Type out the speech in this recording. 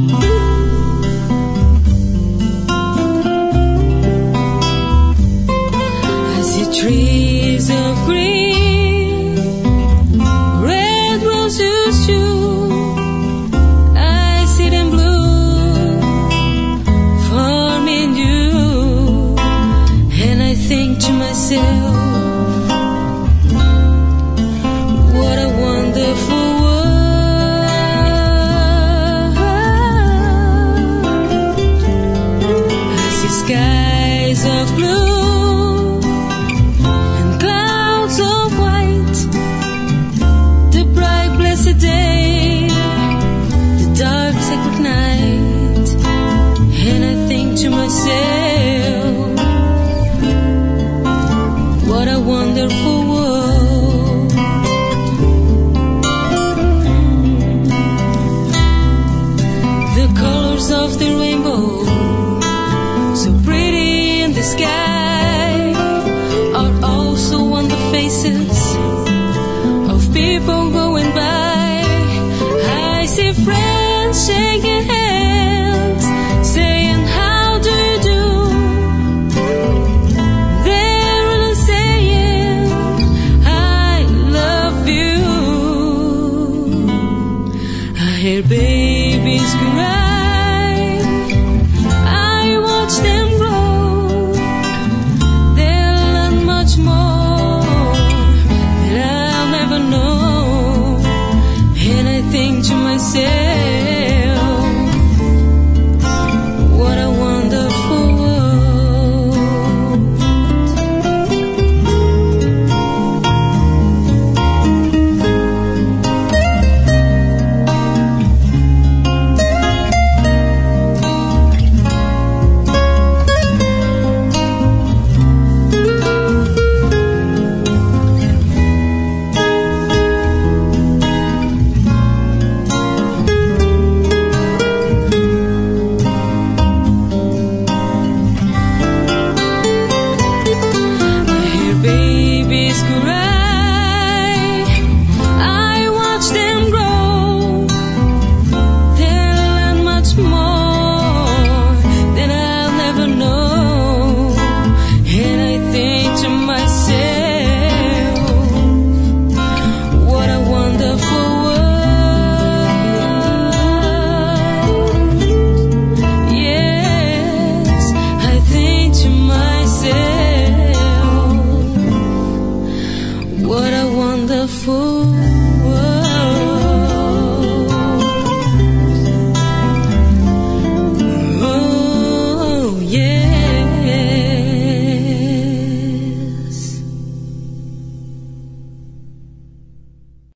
I see trees of green. to myself, what a wonderful world. The colors of the rain. masquerade. What a wonderful